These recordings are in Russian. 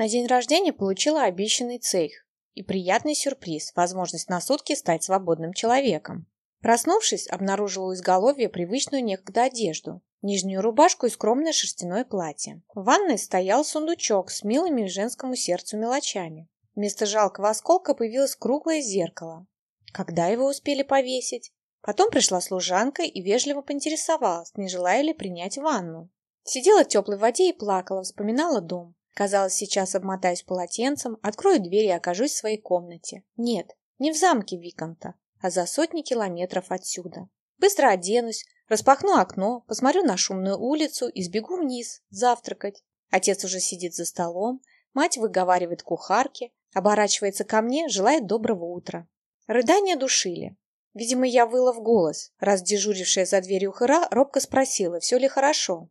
На день рождения получила обещанный цейх и приятный сюрприз – возможность на сутки стать свободным человеком. Проснувшись, обнаружила у изголовья привычную некогда одежду, нижнюю рубашку и скромное шерстяное платье. В ванной стоял сундучок с милыми женскому сердцу мелочами. Вместо жалкого осколка появилось круглое зеркало. Когда его успели повесить? Потом пришла служанка и вежливо поинтересовалась, не желая ли принять ванну. Сидела в теплой воде и плакала, вспоминала дом. Казалось, сейчас обмотаюсь полотенцем, открою дверь и окажусь в своей комнате. Нет, не в замке Виконта, а за сотни километров отсюда. Быстро оденусь, распахну окно, посмотрю на шумную улицу и сбегу вниз завтракать. Отец уже сидит за столом, мать выговаривает кухарке, оборачивается ко мне, желает доброго утра. Рыдания душили. Видимо, я выла в голос, раз дежурившая за дверью хыра робко спросила, все ли хорошо.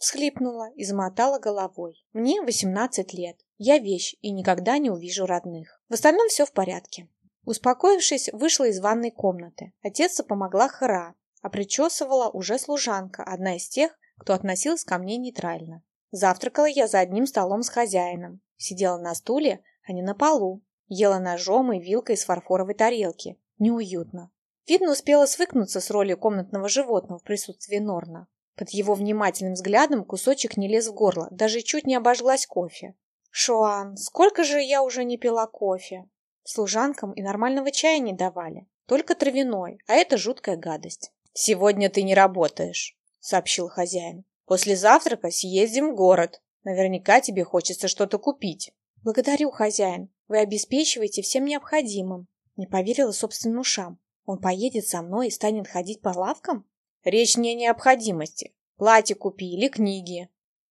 Всхлипнула и замотала головой. Мне 18 лет. Я вещь и никогда не увижу родных. В остальном все в порядке. Успокоившись, вышла из ванной комнаты. Отец помогла Хара, а причесывала уже служанка, одна из тех, кто относилась ко мне нейтрально. Завтракала я за одним столом с хозяином. Сидела на стуле, а не на полу. Ела ножом и вилкой из фарфоровой тарелки. Неуютно. Видно, успела свыкнуться с ролью комнатного животного в присутствии Норна. Под его внимательным взглядом кусочек не лез в горло, даже чуть не обожглась кофе. «Шуан, сколько же я уже не пила кофе!» Служанкам и нормального чая не давали, только травяной, а это жуткая гадость. «Сегодня ты не работаешь», — сообщил хозяин. «После завтрака съездим в город. Наверняка тебе хочется что-то купить». «Благодарю, хозяин. Вы обеспечиваете всем необходимым». Не поверила собственным ушам. Он поедет со мной и станет ходить по лавкам? Речь не о необходимости. Платье купи или книги.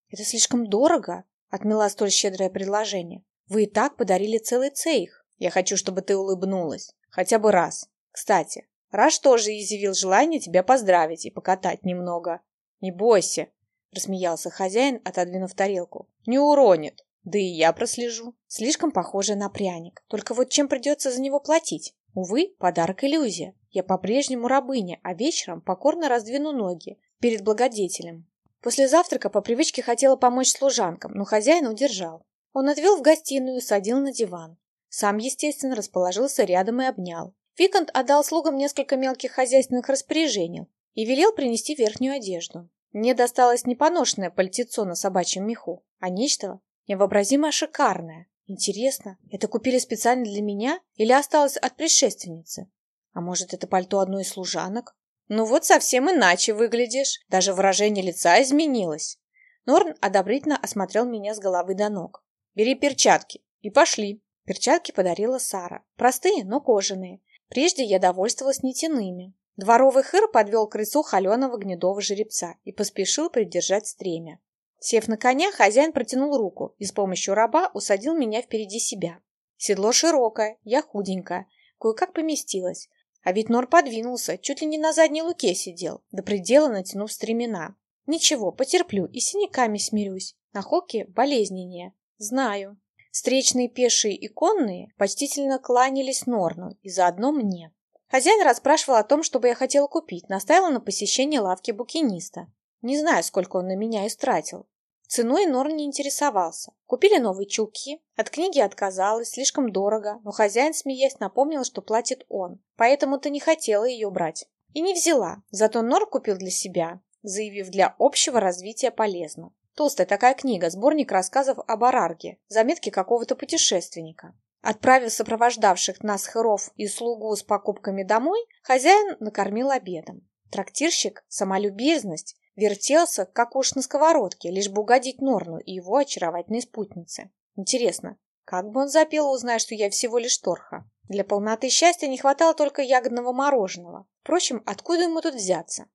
Это слишком дорого, отмела столь щедрое предложение. Вы и так подарили целый цейх. Я хочу, чтобы ты улыбнулась. Хотя бы раз. Кстати, Раш тоже изъявил желание тебя поздравить и покатать немного. Не бойся, рассмеялся хозяин, отодвинув тарелку. Не уронит. Да и я прослежу. Слишком похоже на пряник. Только вот чем придется за него платить? Увы, подарок иллюзия. Я по-прежнему рабыня, а вечером покорно раздвину ноги перед благодетелем. После завтрака по привычке хотела помочь служанкам, но хозяин удержал. Он отвел в гостиную и садил на диван. Сам, естественно, расположился рядом и обнял. Викант отдал слугам несколько мелких хозяйственных распоряжений и велел принести верхнюю одежду. Мне досталось не поношенное пальтецо на собачьем меху, а нечто невообразимо шикарное. Интересно, это купили специально для меня или осталось от предшественницы? А может, это пальто одной из служанок? Ну вот совсем иначе выглядишь. Даже выражение лица изменилось. Норн одобрительно осмотрел меня с головы до ног. Бери перчатки и пошли. Перчатки подарила Сара. Простые, но кожаные. Прежде я довольствовалась нитяными. Дворовый хыр подвел к крыльцу холеного гнедого жеребца и поспешил придержать стремя. Сев на коня, хозяин протянул руку и с помощью раба усадил меня впереди себя. Седло широкое, я худенькая, кое-как поместилась, а ведь Нор подвинулся, чуть ли не на задней луке сидел, до предела натянув стремена. Ничего, потерплю и синяками смирюсь. На хоке болезненнее. Знаю. Встречные пешие и конные почтительно кланялись Норну и заодно мне. Хозяин расспрашивал о том, что бы я хотела купить, настаивал на посещении лавки букиниста. Не знаю, сколько он на меня истратил. Ценой Норн не интересовался. Купили новые чулки. От книги отказалась, слишком дорого, но хозяин, смеясь, напомнил, что платит он. Поэтому-то не хотела ее брать. И не взяла. Зато Нор купил для себя, заявив, для общего развития полезно. Толстая такая книга, сборник рассказов об Арарге, заметки какого-то путешественника. Отправив сопровождавших нас херов и слугу с покупками домой, хозяин накормил обедом. Трактирщик, самолюбезность, Вертелся, как уж на сковородке, лишь бы угодить Норну и его очаровательной спутнице. Интересно, как бы он запел, узнав, что я всего лишь торха? Для полноты счастья не хватало только ягодного мороженого. Впрочем, откуда ему тут взяться?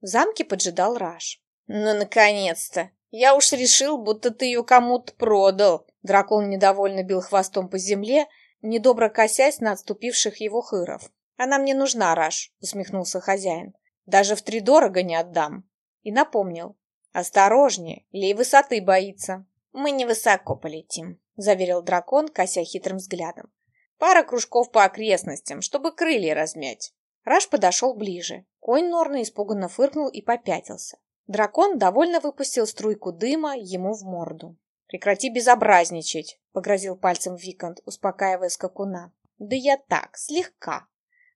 В замке поджидал Раш. «Ну, наконец-то! Я уж решил, будто ты ее кому-то продал!» Дракон недовольно бил хвостом по земле, недобро косясь на отступивших его хыров. «Она мне нужна, Раш», — усмехнулся хозяин. «Даже в три дорого не отдам» и напомнил. «Осторожнее, Лей высоты боится». «Мы невысоко полетим», — заверил дракон, кося хитрым взглядом. «Пара кружков по окрестностям, чтобы крылья размять». Раш подошел ближе. Конь Норна испуганно фыркнул и попятился. Дракон довольно выпустил струйку дыма ему в морду. Прекрати безобразничать, погрозил пальцем Викант, успокаивая скакуна. Да я так, слегка.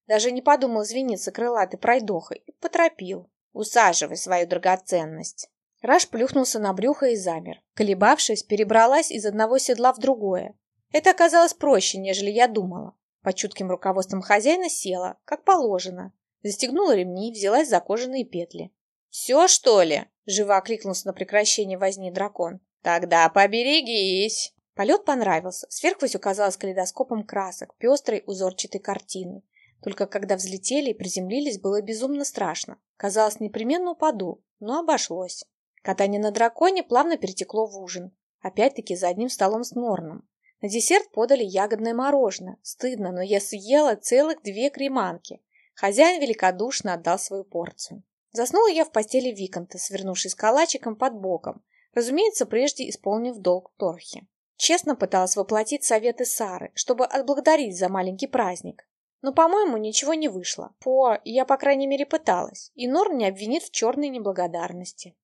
Даже не подумал извиниться крылатой пройдохой и поторопил. Усаживай свою драгоценность. Раш плюхнулся на брюхо и замер. Колебавшись, перебралась из одного седла в другое. Это оказалось проще, нежели я думала. Под чутким руководством хозяина села, как положено. Застегнула ремни, взялась за кожаные петли. «Все, что ли?» — живо окликнулся на прекращение возни дракон. «Тогда поберегись!» Полет понравился. Сверху все казалось калейдоскопом красок, пестрой узорчатой картины. Только когда взлетели и приземлились, было безумно страшно. Казалось, непременно упаду, но обошлось. Катание на драконе плавно перетекло в ужин. Опять-таки за одним столом с Норном. На десерт подали ягодное мороженое. Стыдно, но я съела целых две креманки. Хозяин великодушно отдал свою порцию. Заснула я в постели Виконта, свернувшись калачиком под боком, разумеется, прежде исполнив долг Торхи. Честно пыталась воплотить советы Сары, чтобы отблагодарить за маленький праздник. Но, по-моему, ничего не вышло. По, я, по крайней мере, пыталась, и Нор не обвинит в черной неблагодарности.